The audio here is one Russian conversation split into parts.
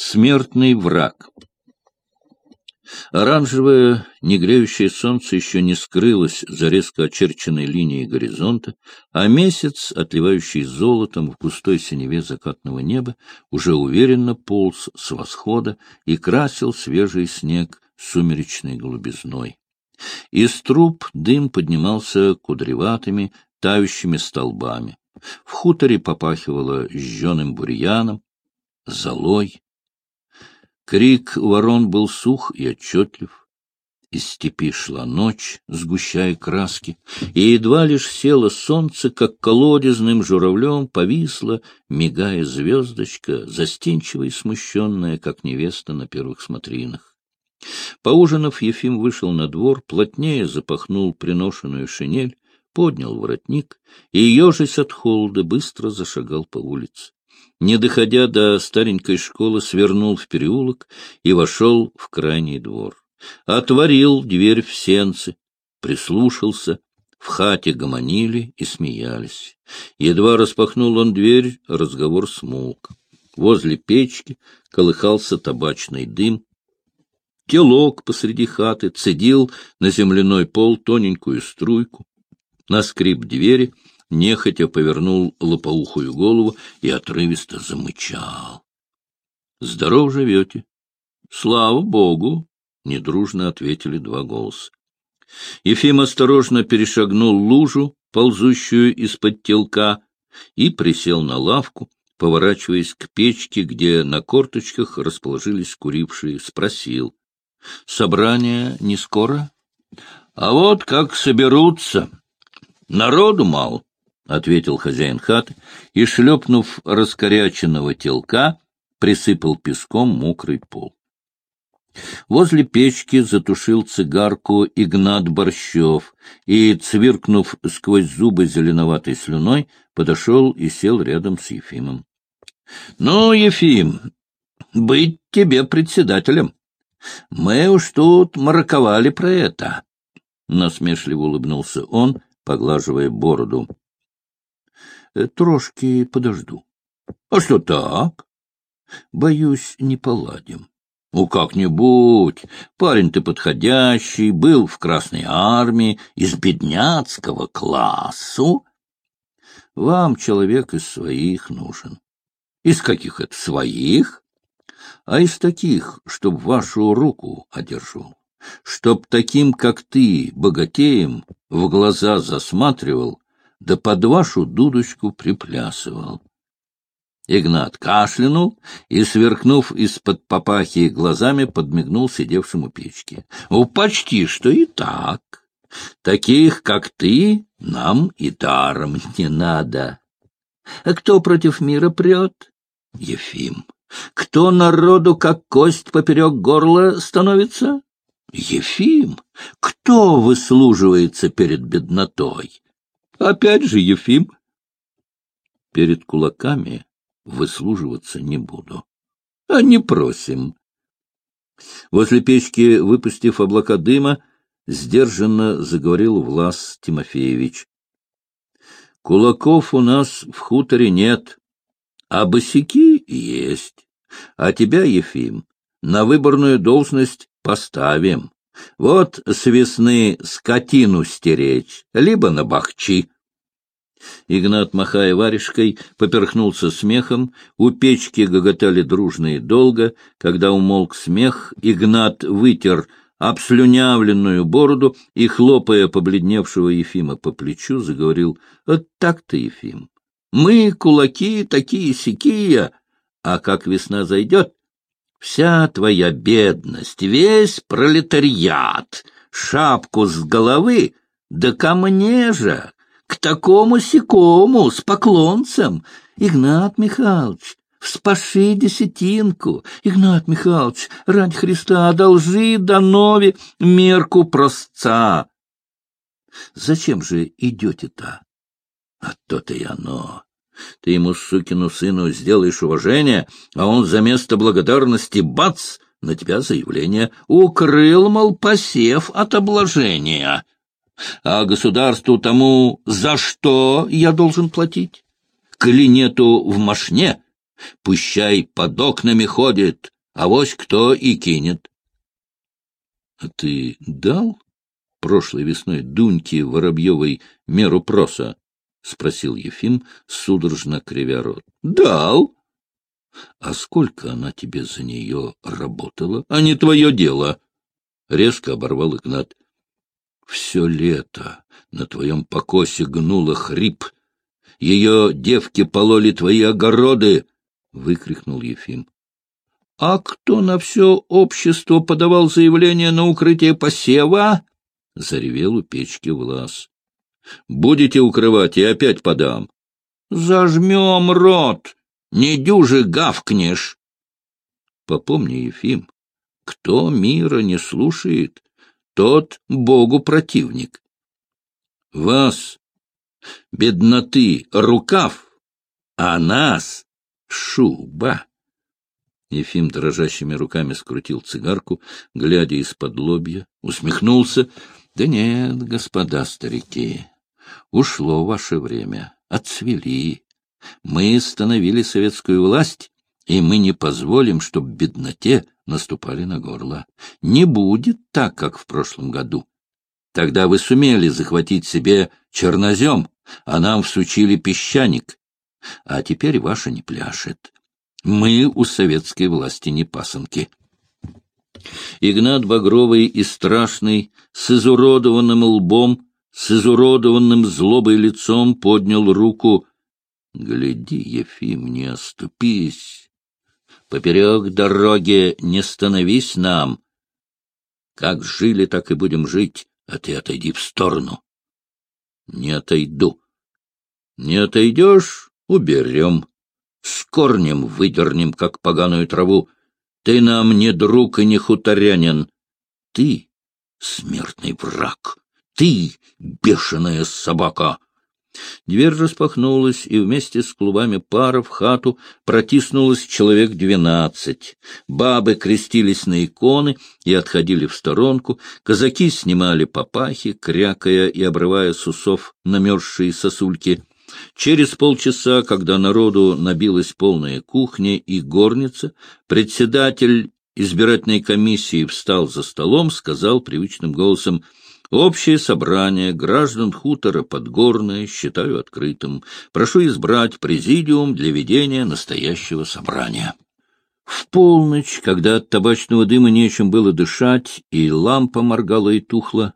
Смертный враг. Оранжевое, негреющее солнце еще не скрылось за резко очерченной линией горизонта, а месяц, отливающий золотом в густой синеве закатного неба, уже уверенно полз с восхода и красил свежий снег сумеречной голубизной. Из труб дым поднимался кудреватыми, тающими столбами. В хуторе попахивало жженым бурьяном, золой. Крик ворон был сух и отчетлив. Из степи шла ночь, сгущая краски, и едва лишь село солнце, как колодезным журавлем повисла, мигая звездочка, застенчивая и смущенная, как невеста на первых смотринах. Поужинав, Ефим вышел на двор, плотнее запахнул приношенную шинель, поднял воротник и, ежась от холода, быстро зашагал по улице не доходя до старенькой школы, свернул в переулок и вошел в крайний двор. Отворил дверь в сенцы, прислушался, в хате гомонили и смеялись. Едва распахнул он дверь, разговор смолк. Возле печки колыхался табачный дым. Телок посреди хаты цедил на земляной пол тоненькую струйку. На скрип двери — нехотя повернул лопоухую голову и отрывисто замычал. — Здоров живете? — Слава богу! — недружно ответили два голоса. Ефим осторожно перешагнул лужу, ползущую из-под телка, и присел на лавку, поворачиваясь к печке, где на корточках расположились курившие, спросил. — Собрание не скоро? — А вот как соберутся. Народу мало. — ответил хозяин хаты и, шлепнув раскоряченного телка, присыпал песком мокрый пол. Возле печки затушил цигарку Игнат Борщев и, цвиркнув сквозь зубы зеленоватой слюной, подошел и сел рядом с Ефимом. — Ну, Ефим, быть тебе председателем. Мы уж тут мараковали про это. Насмешливо улыбнулся он, поглаживая бороду. Э, трошки подожду. — А что так? — Боюсь, не поладим. — Ну, как-нибудь. Парень ты подходящий, был в Красной Армии, из бедняцкого классу. Вам человек из своих нужен. Из каких это своих? А из таких, чтоб вашу руку одержал. Чтоб таким, как ты, богатеем, в глаза засматривал, да под вашу дудочку приплясывал. Игнат кашлянул и, сверкнув из-под папахи глазами, подмигнул сидевшему печке. — Ну, почти что и так. Таких, как ты, нам и даром не надо. А кто против мира прет? Ефим. Кто народу, как кость поперек горла, становится? Ефим. Кто выслуживается перед беднотой? Опять же Ефим. Перед кулаками выслуживаться не буду. А не просим. Возле печки, выпустив облака дыма, сдержанно заговорил Влас Тимофеевич. Кулаков у нас в хуторе нет, а босяки есть. А тебя, Ефим, на выборную должность поставим. Вот с весны скотину стеречь, либо на бахчи. Игнат, махая варежкой, поперхнулся смехом, у печки гоготали дружно и долго. Когда умолк смех, Игнат вытер обслюнявленную бороду и, хлопая побледневшего Ефима по плечу, заговорил, — Вот так-то, Ефим, мы, кулаки, такие-сякие, а как весна зайдет, Вся твоя бедность, весь пролетариат, шапку с головы, да ко мне же, к такому-сякому, с поклонцем. Игнат Михайлович, вспаши десятинку. Игнат Михайлович, ради Христа, одолжи Данове мерку простца. Зачем же идете-то? А то-то и оно. Ты ему, сукину сыну, сделаешь уважение, а он за место благодарности, бац, на тебя заявление. Укрыл, мол, посев от обложения. А государству тому за что я должен платить? Коли нету в машне, Пущай под окнами ходит, а вось кто и кинет. — А ты дал прошлой весной Дуньке Воробьевой меру проса? — спросил Ефим, судорожно кривя рот. — Дал. — А сколько она тебе за нее работала? — А не твое дело. Резко оборвал Игнат. — Все лето на твоем покосе гнуло хрип. Ее девки пололи твои огороды, — выкрикнул Ефим. — А кто на все общество подавал заявление на укрытие посева? — заревел у печки Влас. — Будете укрывать, и опять подам. — Зажмем рот, не дюжи гавкнешь. Попомни, Ефим, кто мира не слушает, тот Богу противник. Вас, бедноты, рукав, а нас — шуба. Ефим дрожащими руками скрутил цигарку, глядя из-под лобья, усмехнулся. — Да нет, господа старики, ушло ваше время, отцвели. Мы становили советскую власть, и мы не позволим, чтобы бедноте наступали на горло. Не будет так, как в прошлом году. Тогда вы сумели захватить себе чернозем, а нам всучили песчаник. А теперь ваша не пляшет. Мы у советской власти не пасынки. Игнат Багровый и страшный, с изуродованным лбом, с изуродованным злобой лицом поднял руку. — Гляди, Ефим, не оступись. Поперек дороги не становись нам. Как жили, так и будем жить, а ты отойди в сторону. — Не отойду. — Не отойдешь — уберем. С корнем выдернем, как поганую траву. Ты нам не друг и не хуторянин. Ты — смертный враг. Ты — бешеная собака. Дверь распахнулась, и вместе с клубами пара в хату протиснулось человек двенадцать. Бабы крестились на иконы и отходили в сторонку, казаки снимали папахи, крякая и обрывая с усов намерзшие сосульки. Через полчаса, когда народу набилась полная кухня и горница, председатель избирательной комиссии встал за столом, сказал привычным голосом — Общее собрание граждан хутора Подгорное считаю открытым. Прошу избрать президиум для ведения настоящего собрания. В полночь, когда от табачного дыма нечем было дышать, и лампа моргала и тухла,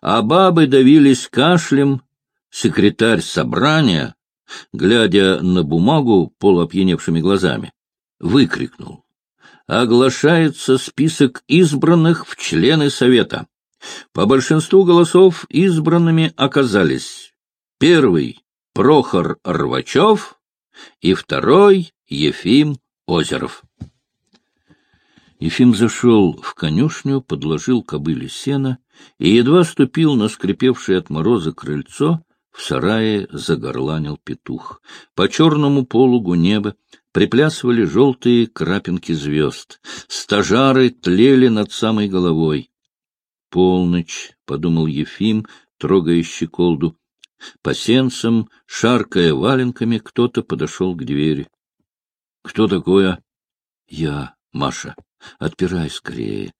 а бабы давились кашлем, секретарь собрания, глядя на бумагу полуопьяневшими глазами, выкрикнул. «Оглашается список избранных в члены Совета». По большинству голосов избранными оказались первый — Прохор Рвачев и второй — Ефим Озеров. Ефим зашел в конюшню, подложил кобыле сена и едва ступил на скрипевшее от мороза крыльцо, в сарае загорланил петух. По черному пологу неба приплясывали желтые крапинки звезд. Стажары тлели над самой головой. Полночь, — подумал Ефим, трогая щеколду. По сенцам, шаркая валенками, кто-то подошел к двери. — Кто такое? — Я, Маша. Отпирай скорее.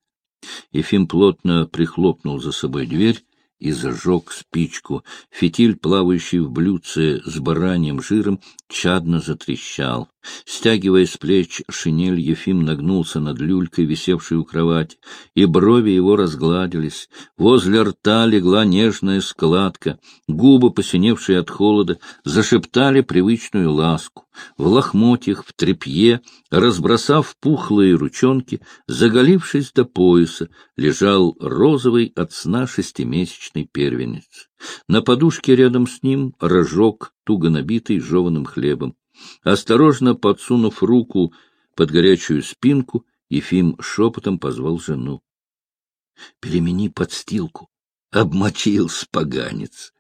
Ефим плотно прихлопнул за собой дверь и зажег спичку. Фитиль, плавающий в блюдце с бараньим жиром, чадно затрещал. Стягивая с плеч шинель, Ефим нагнулся над люлькой, висевшей у кровати, и брови его разгладились. Возле рта легла нежная складка, губы, посиневшие от холода, зашептали привычную ласку. В лохмотьях, в тряпье, разбросав пухлые ручонки, заголившись до пояса, лежал розовый от сна шестимесячный первенец. На подушке рядом с ним рожок, туго набитый жеваным хлебом. Осторожно подсунув руку под горячую спинку, Ефим шепотом позвал жену. — Перемени подстилку. Обмочил споганец.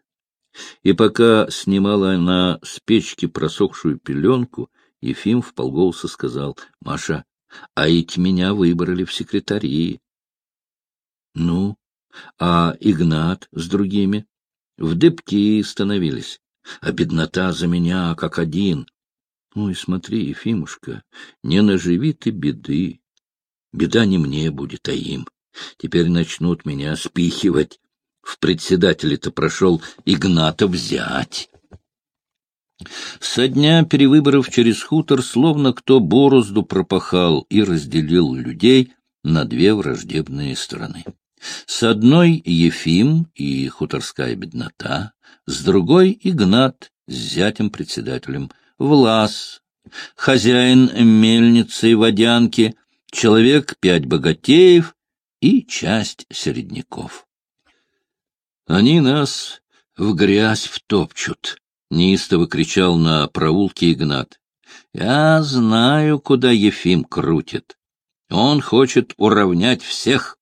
И пока снимала она с печки просохшую пеленку, Ефим вполголоса сказал, — Маша, а ведь меня выбрали в секретарии. — Ну, а Игнат с другими? В дыбки становились, а беднота за меня как один. Ой, смотри, Ефимушка, не наживи ты беды. Беда не мне будет, а им. Теперь начнут меня спихивать. В председателе-то прошел Игната взять. Со дня перевыборов через хутор словно кто борозду пропахал и разделил людей на две враждебные стороны. С одной Ефим и хуторская беднота, с другой Игнат с зятем-председателем, Влас, хозяин мельницы и водянки, человек пять богатеев и часть середняков. Они нас в грязь втопчут, — неистово кричал на проулке Игнат. Я знаю, куда Ефим крутит. Он хочет уравнять всех.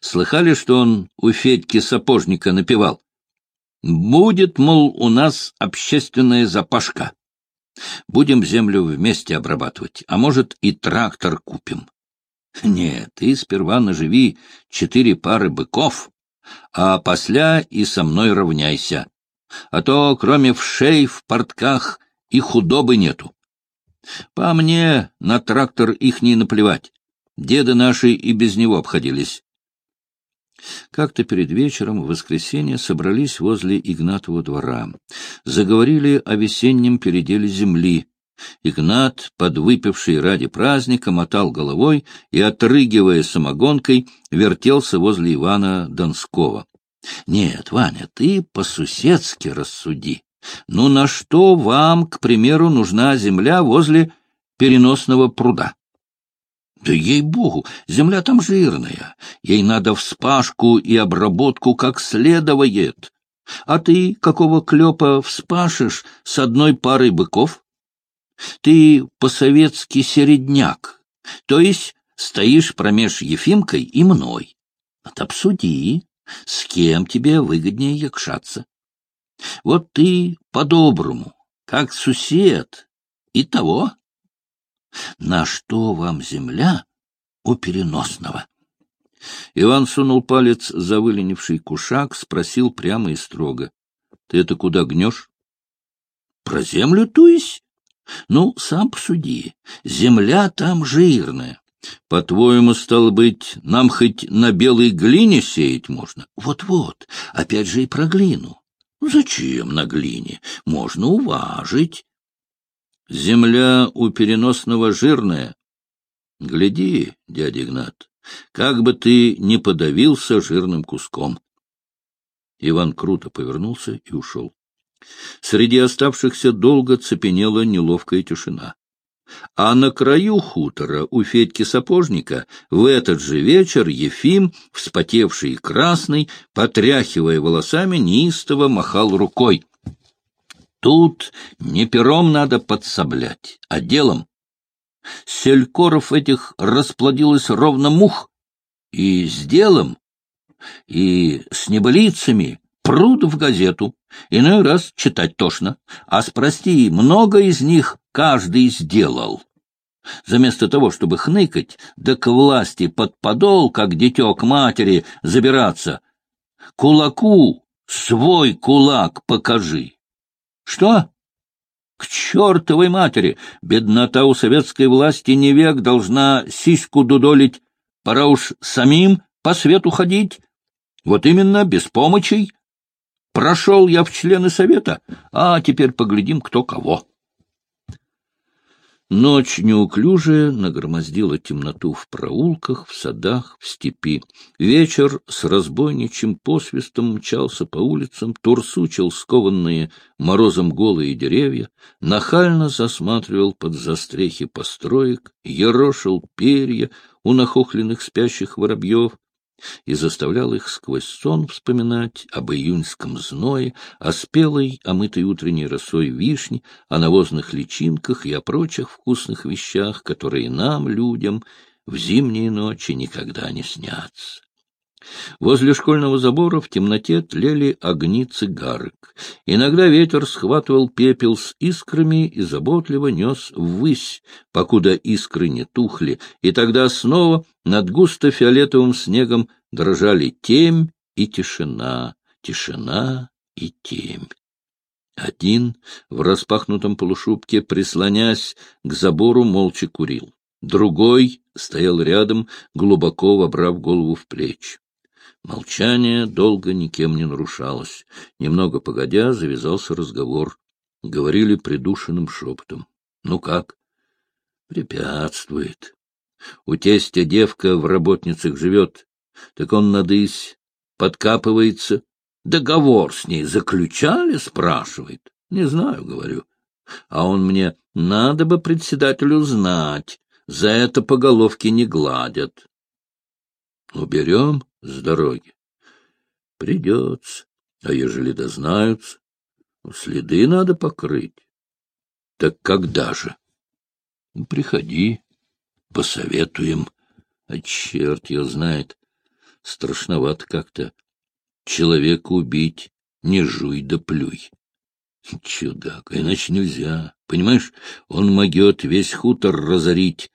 Слыхали, что он у Федьки сапожника напевал? Будет, мол, у нас общественная запашка. Будем землю вместе обрабатывать, а может, и трактор купим. Нет, ты сперва наживи четыре пары быков, а после и со мной равняйся. А то, кроме вшей в портках, и худобы нету. По мне на трактор их не наплевать. Деды наши и без него обходились. Как-то перед вечером в воскресенье собрались возле Игнатова двора. Заговорили о весеннем переделе земли. Игнат, подвыпивший ради праздника, мотал головой и, отрыгивая самогонкой, вертелся возле Ивана Донского. — Нет, Ваня, ты по-суседски рассуди. Ну на что вам, к примеру, нужна земля возле переносного пруда? Да ей-богу, земля там жирная, ей надо вспашку и обработку как следует. А ты какого клепа вспашешь с одной парой быков? Ты по-советски середняк, то есть стоишь промеж Ефимкой и мной. Вот обсуди, с кем тебе выгоднее якшаться. Вот ты по-доброму, как сусед, и того на что вам земля у переносного? Иван сунул палец за выленивший кушак, спросил прямо и строго. — Ты это куда гнешь? — Про землю, то есть? Ну, сам посуди. Земля там жирная. По-твоему, стало быть, нам хоть на белой глине сеять можно? Вот-вот, опять же и про глину. Зачем на глине? Можно уважить. Земля у переносного жирная. Гляди, дядя Игнат, как бы ты не подавился жирным куском. Иван круто повернулся и ушел. Среди оставшихся долго цепенела неловкая тишина. А на краю хутора у Федьки Сапожника в этот же вечер Ефим, вспотевший и красный, потряхивая волосами, неистово махал рукой. Тут не пером надо подсоблять, а делом. Селькоров этих расплодилось ровно мух, и с делом, и с небылицами пруд в газету, иной раз читать тошно, а спрости, много из них каждый сделал. Заместо того, чтобы хныкать, да к власти под подол, как дитё к матери, забираться, кулаку свой кулак покажи. Что? К чертовой матери! Беднота у советской власти не век должна сиську дудолить. Пора уж самим по свету ходить. Вот именно, без помощи. Прошел я в члены совета, а теперь поглядим, кто кого. Ночь неуклюжая нагромоздила темноту в проулках, в садах, в степи. Вечер с разбойничьим посвистом мчался по улицам, турсучил скованные морозом голые деревья, нахально засматривал под застрехи построек, ерошил перья у нахохленных спящих воробьев, и заставлял их сквозь сон вспоминать об июньском зное, о спелой, омытой утренней росой вишни, о навозных личинках и о прочих вкусных вещах, которые нам, людям, в зимние ночи никогда не снятся. Возле школьного забора в темноте тлели огни цигарок. Иногда ветер схватывал пепел с искрами и заботливо нес ввысь, покуда искры не тухли, и тогда снова над густо-фиолетовым снегом дрожали темь и тишина, тишина и темь. Один в распахнутом полушубке, прислонясь к забору, молча курил. Другой стоял рядом, глубоко вобрав голову в плечи. Молчание долго никем не нарушалось. Немного погодя, завязался разговор. Говорили придушенным шепотом. — Ну как? — Препятствует. У тестя девка в работницах живет, так он надысь, подкапывается. Договор с ней заключали, спрашивает. Не знаю, говорю. А он мне, надо бы председателю знать, за это по головке не гладят. Уберем с дороги. Придется. А ежели дознаются, следы надо покрыть. Так когда же? Приходи, посоветуем. А черт ее знает. Страшновато как-то. Человека убить, не жуй да плюй. Чудак, иначе нельзя. Понимаешь, он могет весь хутор разорить.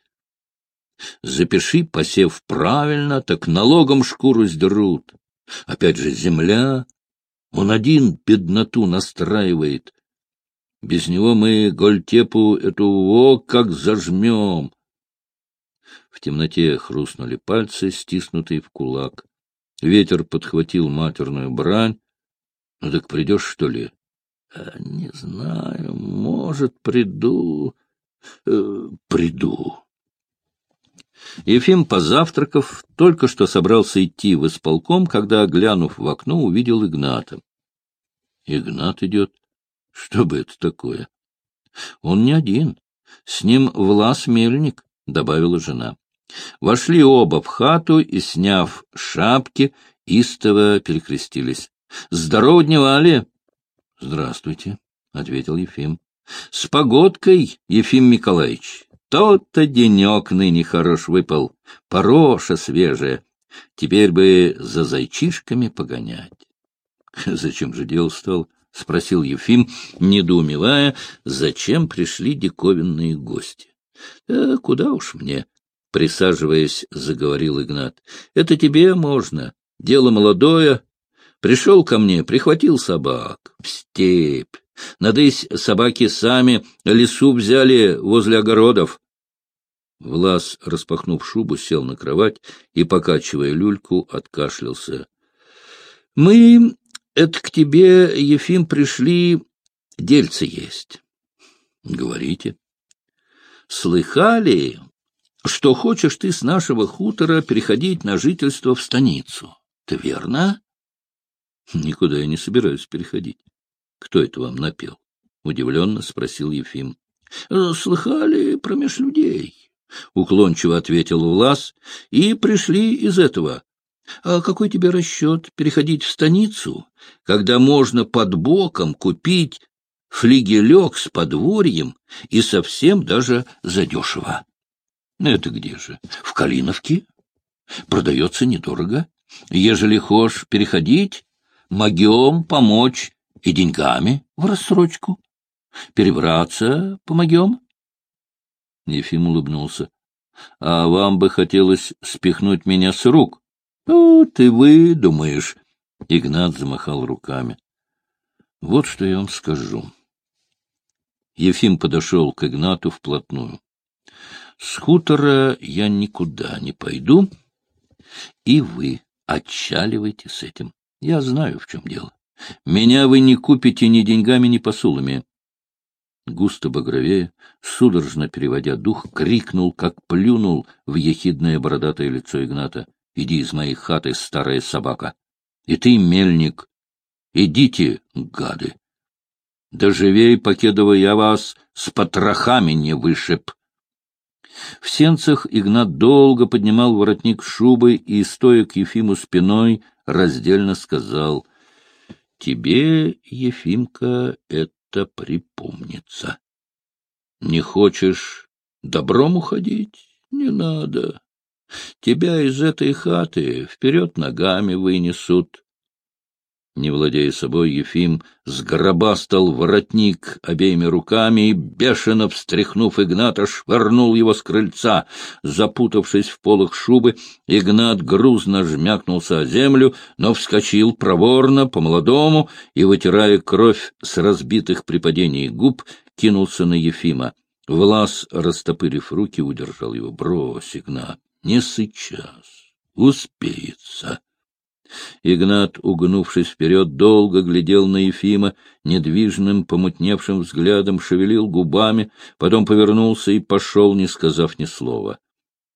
Запиши, посев правильно, так налогом шкуру сдерут. Опять же, земля. Он один бедноту настраивает. Без него мы Гольтепу эту во как зажмем. В темноте хрустнули пальцы, стиснутые в кулак. Ветер подхватил матерную брань. — Ну так придешь, что ли? — Не знаю, может, приду. Э, приду. Ефим, позавтракав, только что собрался идти в исполком, когда, глянув в окно, увидел Игната. Игнат идет. Что бы это такое? Он не один. С ним Влас Мельник, — добавила жена. Вошли оба в хату и, сняв шапки, истово перекрестились. — Здорово дневали! — Здравствуйте, — ответил Ефим. — С погодкой, Ефим Николаевич. Тот-то денек ныне хорош выпал, пороша свежая. Теперь бы за зайчишками погонять. — Зачем же дело стал? — спросил Ефим, недоумевая, зачем пришли диковинные гости. — Да куда уж мне? — присаживаясь, заговорил Игнат. — Это тебе можно. Дело молодое. Пришел ко мне, прихватил собак. В степь. Надысь собаки сами лесу взяли возле огородов. Влас, распахнув шубу, сел на кровать и, покачивая люльку, откашлялся. — Мы это к тебе, Ефим, пришли дельцы есть. — Говорите. — Слыхали, что хочешь ты с нашего хутора переходить на жительство в станицу? Ты верно? — Никуда я не собираюсь переходить. Кто это вам напел? — удивленно спросил Ефим. — Слыхали промеж людей. — уклончиво ответил Влас, — и пришли из этого. А какой тебе расчет переходить в станицу, когда можно под боком купить флигелек с подворьем и совсем даже задешево? Это где же? В Калиновке. Продается недорого. Ежели хочешь переходить, могем помочь и деньгами в рассрочку. Перебраться помогем. Ефим улыбнулся. — А вам бы хотелось спихнуть меня с рук? — Ну, ты выдумаешь. Игнат замахал руками. — Вот что я вам скажу. Ефим подошел к Игнату вплотную. — С хутора я никуда не пойду, и вы отчаливайте с этим. Я знаю, в чем дело. Меня вы не купите ни деньгами, ни посулами густо багровея, судорожно переводя дух, крикнул, как плюнул в ехидное бородатое лицо Игната. — Иди из моей хаты, старая собака! И ты, мельник! Идите, гады! Да живей, покедова я вас, с потрохами не вышиб! В сенцах Игнат долго поднимал воротник шубы и, стоя к Ефиму спиной, раздельно сказал — Тебе, Ефимка, это это припомнится. Не хочешь добром уходить? Не надо. Тебя из этой хаты вперед ногами вынесут. Не владея собой, Ефим сгробастал воротник обеими руками и, бешено встряхнув Игната, швырнул его с крыльца. Запутавшись в полах шубы, Игнат грузно жмякнулся о землю, но вскочил проворно, по-молодому, и, вытирая кровь с разбитых при падении губ, кинулся на Ефима. Влас, растопырив руки, удержал его. — Брось, Игнат, не сейчас, успеется. Игнат, угнувшись вперед, долго глядел на Ефима, недвижным, помутневшим взглядом, шевелил губами, потом повернулся и пошел, не сказав ни слова.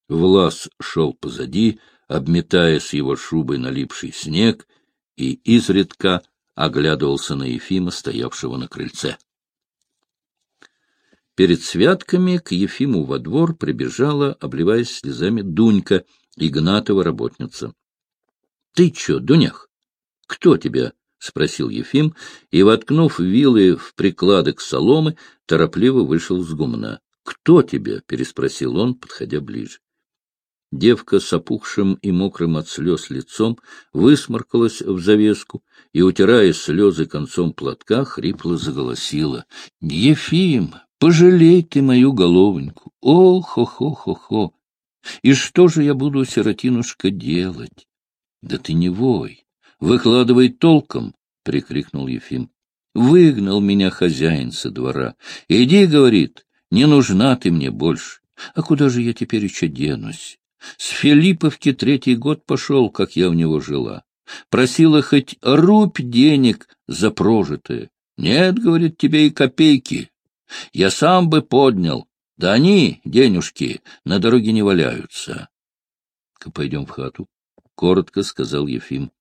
Влас шел позади, обметая с его шубой налипший снег, и изредка оглядывался на Ефима, стоявшего на крыльце. Перед святками к Ефиму во двор прибежала, обливаясь слезами, Дунька, Игнатова работница. Ты чё, Дунях? Кто тебя? — спросил Ефим, и, воткнув вилы в прикладок соломы, торопливо вышел с гумна. — Кто тебя? — переспросил он, подходя ближе. Девка с опухшим и мокрым от слез лицом высморкалась в завеску и, утирая слезы концом платка, хрипло заголосила. — Ефим, пожалей ты мою головоньку! О-хо-хо-хо-хо! И что же я буду, сиротинушка, делать? — Да ты не вой, выкладывай толком, — прикрикнул Ефим. — Выгнал меня хозяин со двора. Иди, — говорит, — не нужна ты мне больше. А куда же я теперь еще денусь? С Филипповки третий год пошел, как я у него жила. Просила хоть рубь денег за прожитое. Нет, говорит, тебе и копейки. Я сам бы поднял. Да они, денежки, на дороге не валяются. — Пойдем в хату, — коротко сказал Ефим.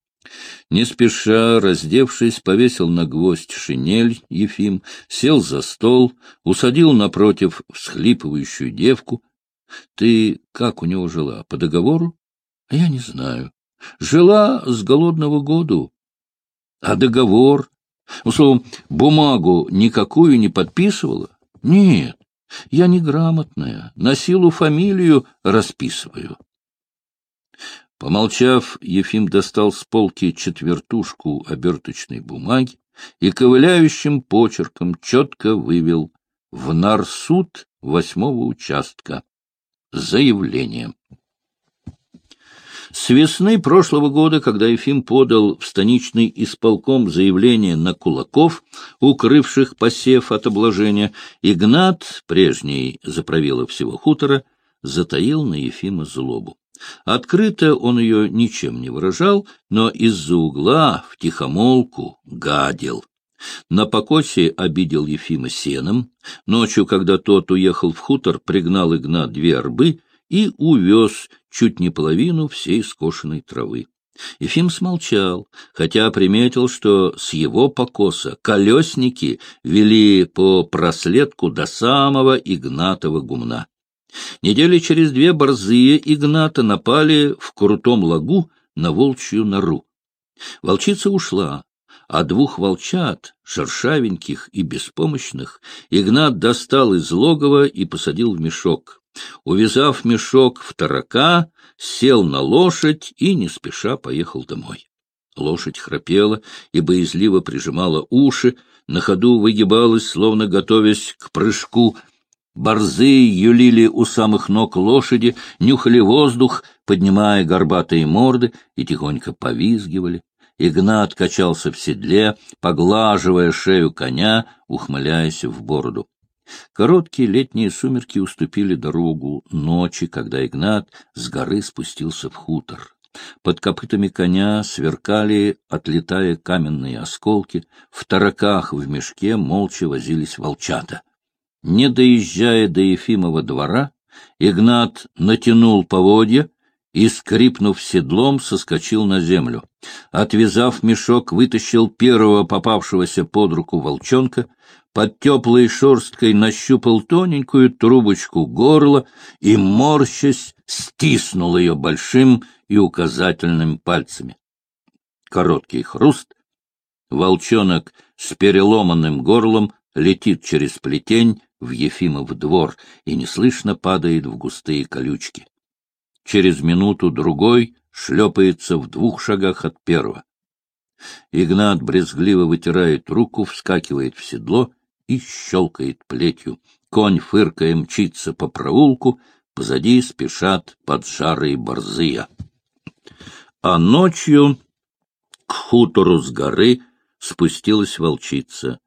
Не спеша, раздевшись, повесил на гвоздь шинель Ефим, сел за стол, усадил напротив всхлипывающую девку. — Ты как у него жила? По договору? — Я не знаю. Жила с голодного года. — А договор? Ну, словом, бумагу никакую не подписывала? — Нет, я неграмотная, на силу фамилию расписываю. Помолчав, Ефим достал с полки четвертушку оберточной бумаги и ковыляющим почерком четко вывел в нарсуд восьмого участка заявление. С весны прошлого года, когда Ефим подал в станичный исполком заявление на кулаков, укрывших посев от обложения, Игнат, прежний заправила всего хутора, затаил на Ефима злобу. Открыто он ее ничем не выражал, но из-за угла в тихомолку гадил. На покосе обидел Ефима сеном. Ночью, когда тот уехал в хутор, пригнал Игнат две арбы и увез чуть не половину всей скошенной травы. Ефим смолчал, хотя приметил, что с его покоса колесники вели по проследку до самого Игнатова гумна. Недели через две борзые Игната напали в крутом лагу на волчью нору. Волчица ушла, а двух волчат, шершавеньких и беспомощных, Игнат достал из логова и посадил в мешок. Увязав мешок в тарака, сел на лошадь и не спеша поехал домой. Лошадь храпела и боязливо прижимала уши, на ходу выгибалась, словно готовясь к прыжку — Борзы юлили у самых ног лошади, нюхали воздух, поднимая горбатые морды, и тихонько повизгивали. Игнат качался в седле, поглаживая шею коня, ухмыляясь в бороду. Короткие летние сумерки уступили дорогу ночи, когда Игнат с горы спустился в хутор. Под копытами коня сверкали, отлетая каменные осколки, в тараках в мешке молча возились волчата. Не доезжая до Ефимова двора, Игнат натянул поводья и, скрипнув седлом, соскочил на землю. Отвязав мешок, вытащил первого попавшегося под руку волчонка, под теплой шерсткой нащупал тоненькую трубочку горла и, морщась, стиснул ее большим и указательным пальцами. Короткий хруст. Волчонок с переломанным горлом летит через плетень, в Ефимов двор и неслышно падает в густые колючки. Через минуту другой шлепается в двух шагах от первого. Игнат брезгливо вытирает руку, вскакивает в седло и щелкает плетью. Конь, фыркая, мчится по проулку, позади спешат поджарые борзые. А ночью к хутору с горы спустилась волчица,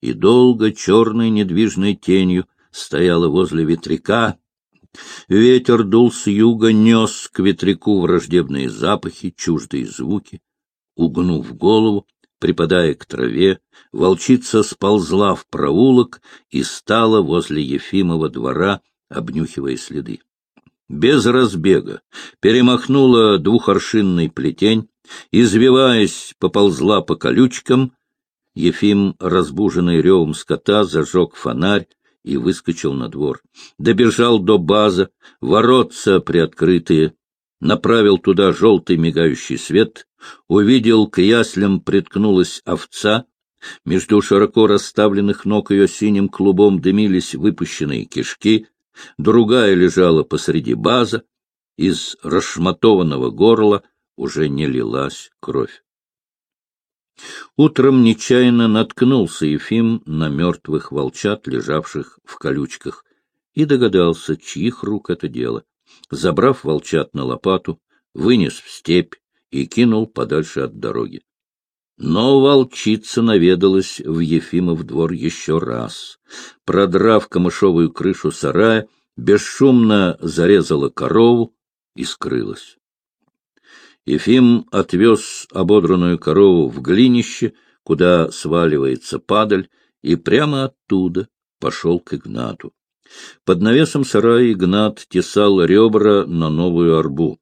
и долго черной недвижной тенью стояла возле ветряка. Ветер дул с юга, нес к ветряку враждебные запахи, чуждые звуки. Угнув голову, припадая к траве, волчица сползла в проулок и стала возле Ефимова двора, обнюхивая следы. Без разбега перемахнула двухоршинный плетень, извиваясь, поползла по колючкам. Ефим, разбуженный ревом скота, зажег фонарь и выскочил на двор. Добежал до база, воротца приоткрытые, направил туда желтый мигающий свет, увидел, к яслям приткнулась овца, между широко расставленных ног ее синим клубом дымились выпущенные кишки, другая лежала посреди база, из расшматованного горла уже не лилась кровь. Утром нечаянно наткнулся Ефим на мертвых волчат, лежавших в колючках, и догадался, чьих рук это дело. Забрав волчат на лопату, вынес в степь и кинул подальше от дороги. Но волчица наведалась в Ефимов двор еще раз. Продрав камышовую крышу сарая, бесшумно зарезала корову и скрылась. Ефим отвез ободранную корову в глинище, куда сваливается падаль, и прямо оттуда пошел к Игнату. Под навесом сарая Игнат тесал ребра на новую арбу.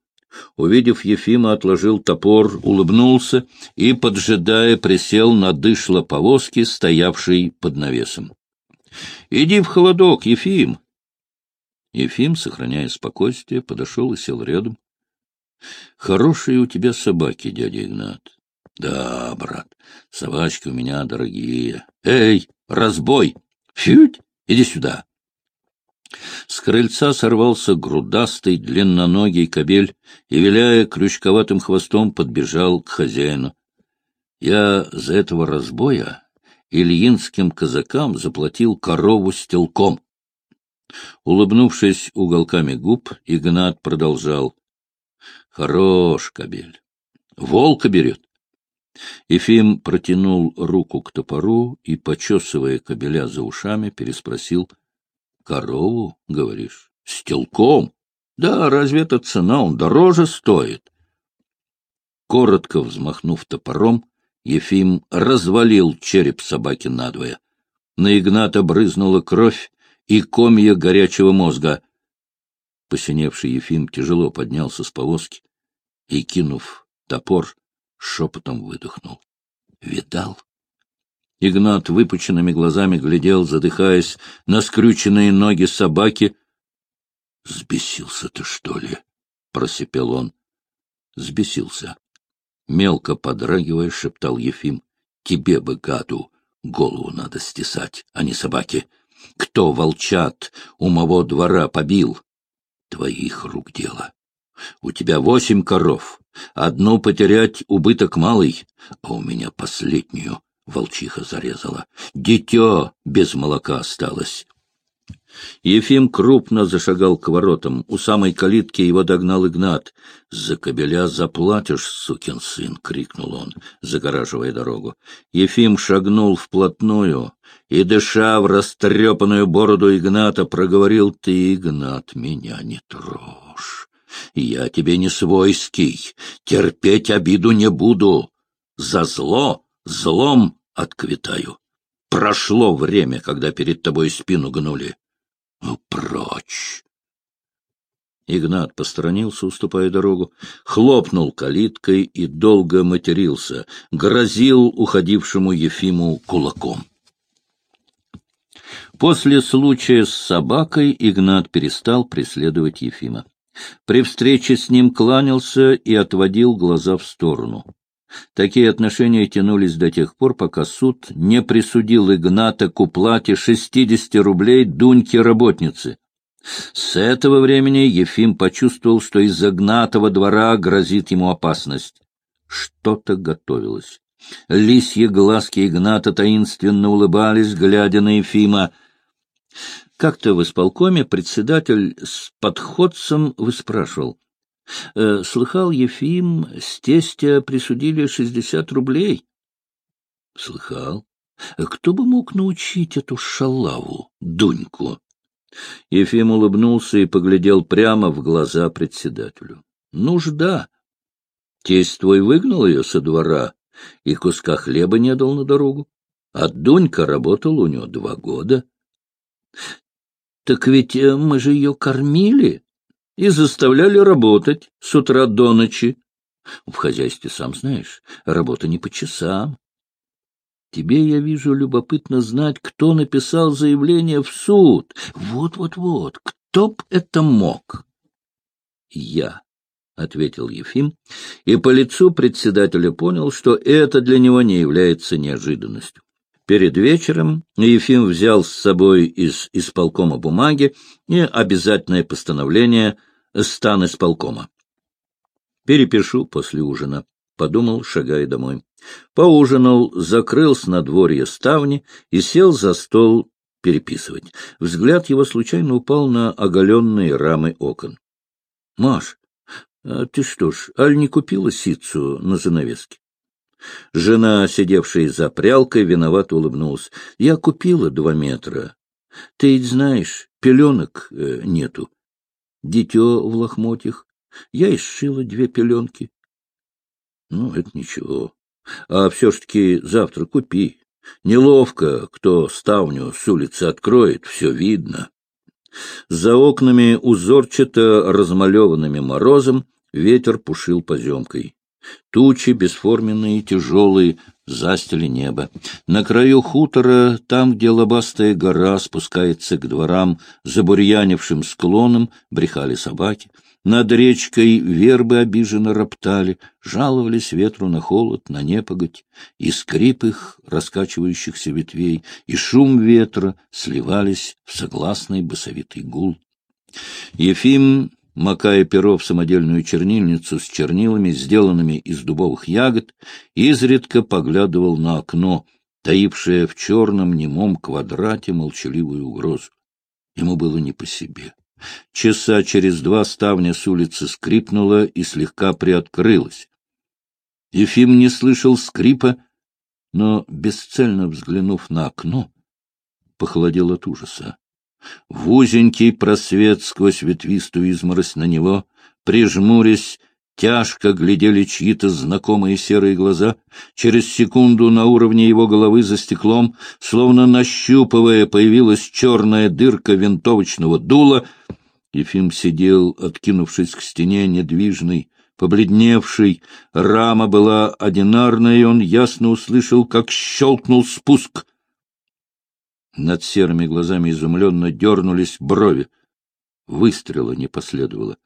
Увидев Ефима, отложил топор, улыбнулся и, поджидая, присел на дышло повозки, стоявшей под навесом. — Иди в холодок, Ефим! Ефим, сохраняя спокойствие, подошел и сел рядом. — Хорошие у тебя собаки, дядя Игнат. — Да, брат, собачки у меня дорогие. — Эй, разбой! Фють, иди сюда! С крыльца сорвался грудастый, длинноногий кобель и, виляя крючковатым хвостом, подбежал к хозяину. Я за этого разбоя ильинским казакам заплатил корову с телком. Улыбнувшись уголками губ, Игнат продолжал. — Хорош, кобель. Волка берет. Ефим протянул руку к топору и, почесывая кобеля за ушами, переспросил — Корову, говоришь? С телком? Да, разве эта цена, он дороже стоит? Коротко взмахнув топором, Ефим развалил череп собаки надвое. На Игната брызнула кровь и комья горячего мозга. Посиневший Ефим тяжело поднялся с повозки и, кинув топор, шепотом выдохнул. — Видал? Игнат выпученными глазами глядел, задыхаясь, на скрюченные ноги собаки. — Сбесился ты, что ли? — просипел он. — Сбесился. Мелко подрагивая, шептал Ефим. — Тебе бы, гаду, голову надо стесать, а не собаке. Кто волчат у моего двора побил? Твоих рук дело. У тебя восемь коров. Одну потерять убыток малый, а у меня последнюю волчиха зарезала. Дитё без молока осталось. Ефим крупно зашагал к воротам. У самой калитки его догнал Игнат. — За кобеля заплатишь, сукин сын! — крикнул он, загораживая дорогу. Ефим шагнул вплотную и, дыша в растрепанную бороду Игната, проговорил — Ты, Игнат, меня не трожь. Я тебе не свойский, терпеть обиду не буду. За зло Злом отквитаю. Прошло время, когда перед тобой спину гнули. Ну, прочь! Игнат посторонился, уступая дорогу, хлопнул калиткой и долго матерился, грозил уходившему Ефиму кулаком. После случая с собакой Игнат перестал преследовать Ефима. При встрече с ним кланялся и отводил глаза в сторону. Такие отношения тянулись до тех пор, пока суд не присудил Игната к уплате 60 рублей Дуньке-работнице. С этого времени Ефим почувствовал, что из загнатого двора грозит ему опасность. Что-то готовилось. Лисьи глазки Игната таинственно улыбались, глядя на Ефима. Как-то в исполкоме председатель с подходцем выспрашивал. «Э, слыхал, Ефим, с тестя присудили шестьдесят рублей. — Слыхал. Кто бы мог научить эту шалаву, Дуньку? Ефим улыбнулся и поглядел прямо в глаза председателю. — Нужда. Тесть твой выгнал ее со двора и куска хлеба не дал на дорогу. А Дунька работала у него два года. — Так ведь э, мы же ее кормили и заставляли работать с утра до ночи. В хозяйстве, сам знаешь, работа не по часам. Тебе, я вижу, любопытно знать, кто написал заявление в суд. Вот-вот-вот, кто б это мог? Я, — ответил Ефим, и по лицу председателя понял, что это для него не является неожиданностью. Перед вечером Ефим взял с собой из исполкома бумаги и обязательное постановление стан исполкома. Перепишу после ужина, — подумал, шагая домой. Поужинал, закрыл с надворья ставни и сел за стол переписывать. Взгляд его случайно упал на оголенные рамы окон. — Маш, а ты что ж, аль не купила ситцу на занавеске? Жена, сидевшая за прялкой, виновато улыбнулась. — Я купила два метра. Ты ведь знаешь, пеленок э, нету. Дитё в лохмотьях. Я и сшила две пеленки. Ну, это ничего. А все ж таки завтра купи. Неловко, кто ставню с улицы откроет, все видно. За окнами, узорчато размалеванными морозом, ветер пушил поземкой. Тучи, бесформенные, тяжелые, застили небо. На краю хутора, там, где лобастая гора спускается к дворам, забурьянившим склоном, брехали собаки — над речкой вербы обиженно роптали, жаловались ветру на холод, на непогодь, и скрип их раскачивающихся ветвей, и шум ветра сливались в согласный басовитый гул. Ефим, макая перо в самодельную чернильницу с чернилами, сделанными из дубовых ягод, изредка поглядывал на окно, таившее в черном немом квадрате молчаливую угрозу. Ему было не по себе. Часа через два ставня с улицы скрипнула и слегка приоткрылась. Ефим не слышал скрипа, но, бесцельно взглянув на окно, похолодел от ужаса. В узенький просвет сквозь ветвистую изморозь на него, прижмурясь, Тяжко глядели чьи-то знакомые серые глаза. Через секунду на уровне его головы за стеклом, словно нащупывая, появилась черная дырка винтовочного дула. Ефим сидел, откинувшись к стене, недвижный, побледневший. Рама была одинарная, и он ясно услышал, как щелкнул спуск. Над серыми глазами изумленно дернулись брови. Выстрела не последовало.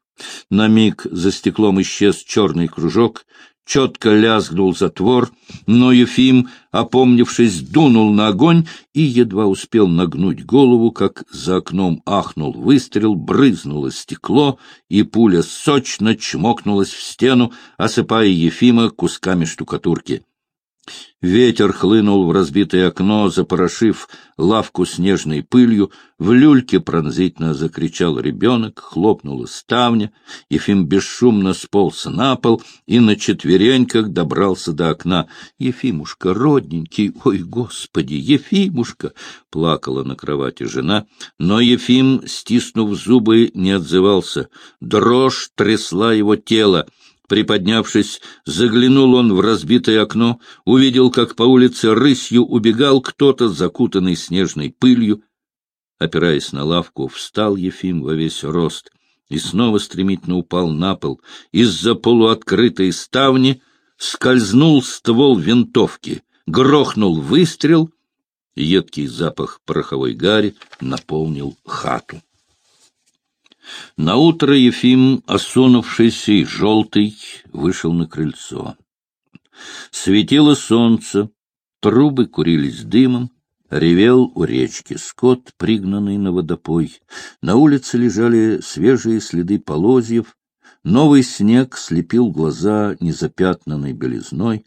На миг за стеклом исчез черный кружок, четко лязгнул затвор, но Ефим, опомнившись, дунул на огонь и едва успел нагнуть голову, как за окном ахнул выстрел, брызнуло стекло, и пуля сочно чмокнулась в стену, осыпая Ефима кусками штукатурки. Ветер хлынул в разбитое окно, запорошив лавку снежной пылью. В люльке пронзительно закричал ребенок, хлопнула ставня. Ефим бесшумно сполз на пол и на четвереньках добрался до окна. «Ефимушка, родненький, ой, господи, Ефимушка!» — плакала на кровати жена. Но Ефим, стиснув зубы, не отзывался. Дрожь трясла его тело. Приподнявшись, заглянул он в разбитое окно, увидел, как по улице рысью убегал кто-то, закутанный снежной пылью. Опираясь на лавку, встал Ефим во весь рост и снова стремительно упал на пол. Из-за полуоткрытой ставни скользнул ствол винтовки, грохнул выстрел, едкий запах пороховой гари наполнил хату. Наутро Ефим, осунувшийся и желтый, вышел на крыльцо. Светило солнце, трубы курились дымом, ревел у речки скот, пригнанный на водопой. На улице лежали свежие следы полозьев, новый снег слепил глаза незапятнанной белизной.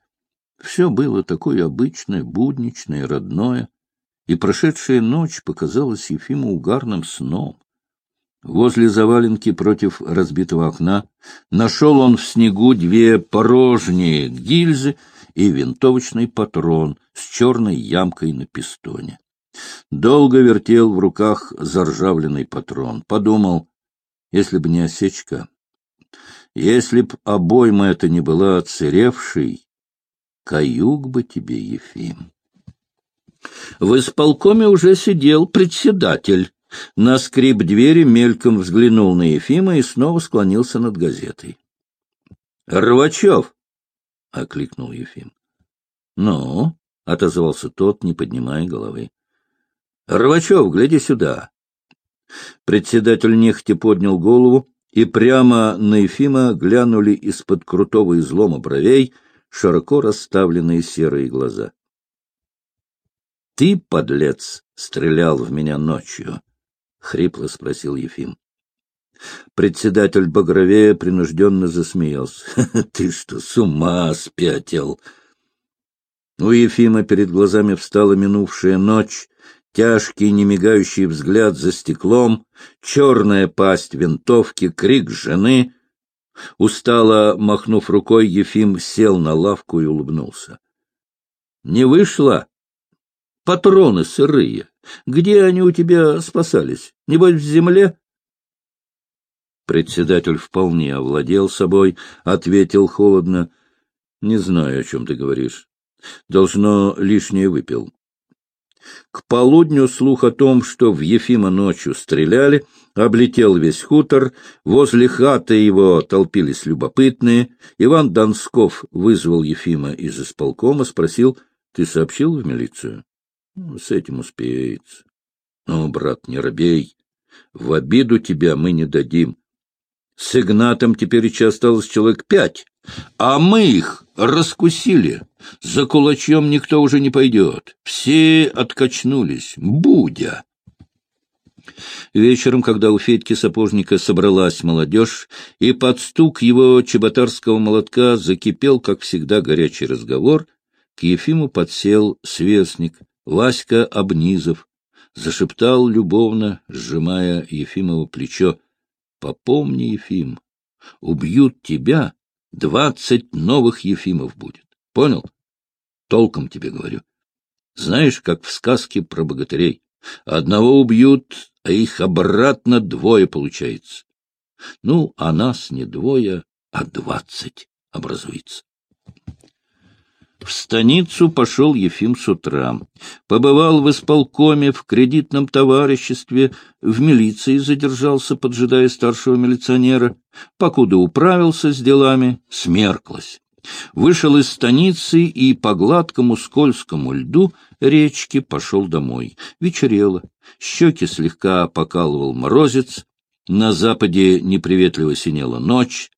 Все было такое обычное, будничное, родное, и прошедшая ночь показалась Ефиму угарным сном. Возле заваленки против разбитого окна нашел он в снегу две порожние гильзы и винтовочный патрон с черной ямкой на пистоне. Долго вертел в руках заржавленный патрон. Подумал, если бы не осечка, если б обойма эта не была отсыревшей, каюк бы тебе, Ефим. В исполкоме уже сидел председатель. На скрип двери мельком взглянул на Ефима и снова склонился над газетой. — Рвачев! — окликнул Ефим. — Ну? — отозвался тот, не поднимая головы. — Рвачев, гляди сюда! Председатель нехотя поднял голову, и прямо на Ефима глянули из-под крутого излома бровей широко расставленные серые глаза. — Ты, подлец, стрелял в меня ночью? — хрипло спросил Ефим. Председатель Багровея принужденно засмеялся. — Ты что, с ума спятил? У Ефима перед глазами встала минувшая ночь, тяжкий немигающий взгляд за стеклом, черная пасть винтовки, крик жены. Устало махнув рукой, Ефим сел на лавку и улыбнулся. — Не вышло? Патроны сырые. Где они у тебя спасались? Небось, в земле? Председатель вполне овладел собой, ответил холодно. — Не знаю, о чем ты говоришь. Должно, лишнее выпил. К полудню слух о том, что в Ефима ночью стреляли, облетел весь хутор, возле хаты его толпились любопытные. Иван Донсков вызвал Ефима из исполкома, спросил, «Ты сообщил в милицию?» «Ну, «С этим успеется». «Ну, брат, не робей, в обиду тебя мы не дадим. С Игнатом теперь еще осталось человек пять, а мы их раскусили. За кулачом никто уже не пойдет. Все откачнулись. Будя. Вечером, когда у Федьки Сапожника собралась молодежь, и под стук его чеботарского молотка закипел, как всегда, горячий разговор, к Ефиму подсел сверстник Васька Обнизов, зашептал любовно, сжимая Ефимово плечо. — Попомни, Ефим, убьют тебя, Двадцать новых Ефимов будет. Понял? Толком тебе говорю. Знаешь, как в сказке про богатырей. Одного убьют, а их обратно двое получается. Ну, а нас не двое, а двадцать образуется. В станицу пошел Ефим с утра. Побывал в исполкоме, в кредитном товариществе, в милиции задержался, поджидая старшего милиционера. Покуда управился с делами, смерклась. Вышел из станицы и по гладкому скользкому льду речки пошел домой. Вечерело, щеки слегка покалывал морозец, на западе неприветливо синела ночь,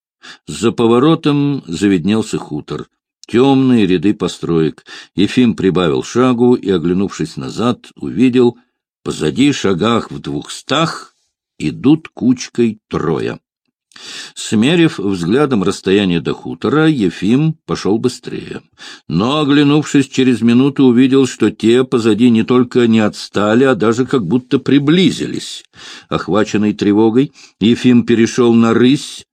за поворотом заведнелся хутор темные ряды построек. Ефим прибавил шагу и, оглянувшись назад, увидел, позади шагах в двухстах идут кучкой трое. Смерив взглядом расстояние до хутора, Ефим пошел быстрее. Но, оглянувшись через минуту, увидел, что те позади не только не отстали, а даже как будто приблизились. Охваченный тревогой, Ефим перешел на рысь,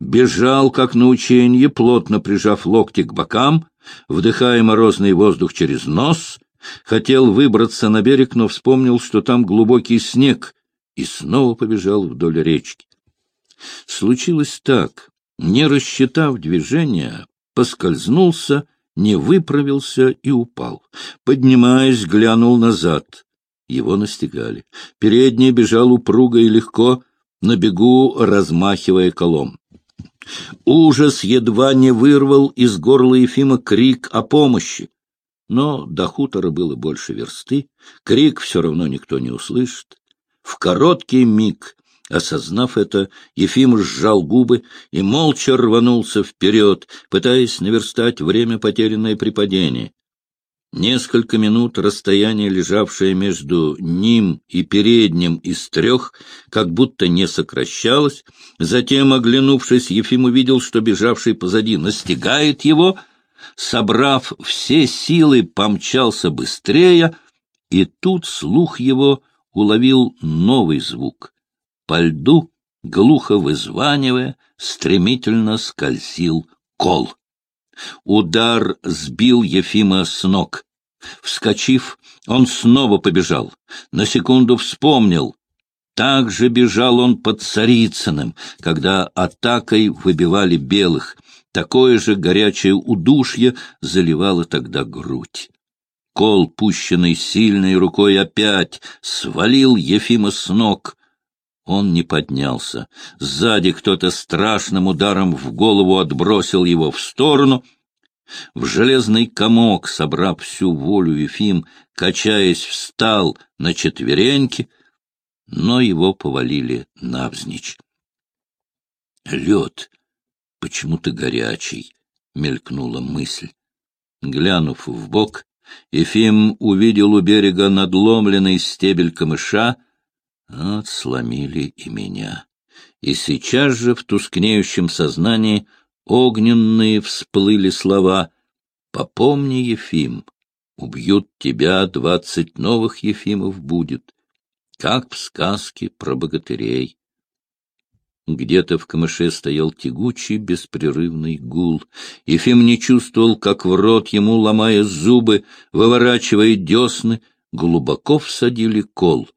бежал, как на ученье, плотно прижав локти к бокам, вдыхая морозный воздух через нос, хотел выбраться на берег, но вспомнил, что там глубокий снег, и снова побежал вдоль речки. Случилось так, не рассчитав движения, поскользнулся, не выправился и упал. Поднимаясь, глянул назад. Его настигали. Передний бежал упруго и легко, на бегу размахивая колом. Ужас едва не вырвал из горла Ефима крик о помощи. Но до хутора было больше версты, крик все равно никто не услышит. В короткий миг, осознав это, Ефим сжал губы и молча рванулся вперед, пытаясь наверстать время, потерянное при падении. Несколько минут расстояние, лежавшее между ним и передним из трех, как будто не сокращалось. Затем, оглянувшись, Ефим увидел, что бежавший позади настигает его. собрав все силы, помчался быстрее, и тут слух его уловил новый звук. По льду, глухо вызванивая, стремительно скользил кол. Удар сбил Ефима с ног. Вскочив, он снова побежал. На секунду вспомнил. Так же бежал он под Царицыным, когда атакой выбивали белых. Такое же горячее удушье заливало тогда грудь. Кол, пущенный сильной рукой опять, свалил Ефима с ног. Он не поднялся. Сзади кто-то страшным ударом в голову отбросил его в сторону. В железный комок, собрав всю волю Ефим, качаясь, встал на четвереньки, но его повалили навзничь. Лед почему-то горячий, — мелькнула мысль. Глянув в бок, Ефим увидел у берега надломленный стебель камыша. Вот сломили и меня. И сейчас же в тускнеющем сознании огненные всплыли слова «Попомни, Ефим, убьют тебя, двадцать новых Ефимов будет, как в сказке про богатырей». Где-то в камыше стоял тягучий, беспрерывный гул. Ефим не чувствовал, как в рот ему, ломая зубы, выворачивая десны, глубоко всадили кол.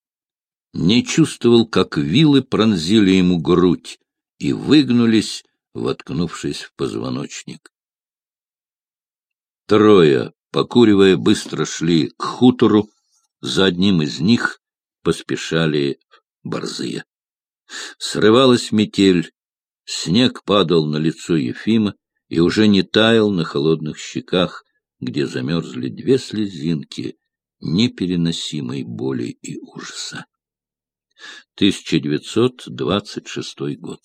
Не чувствовал, как вилы пронзили ему грудь и выгнулись, воткнувшись в позвоночник. Трое, покуривая, быстро шли к хутору, за одним из них поспешали борзые. Срывалась метель, снег падал на лицо Ефима и уже не таял на холодных щеках, где замерзли две слезинки непереносимой боли и ужаса. 1926 год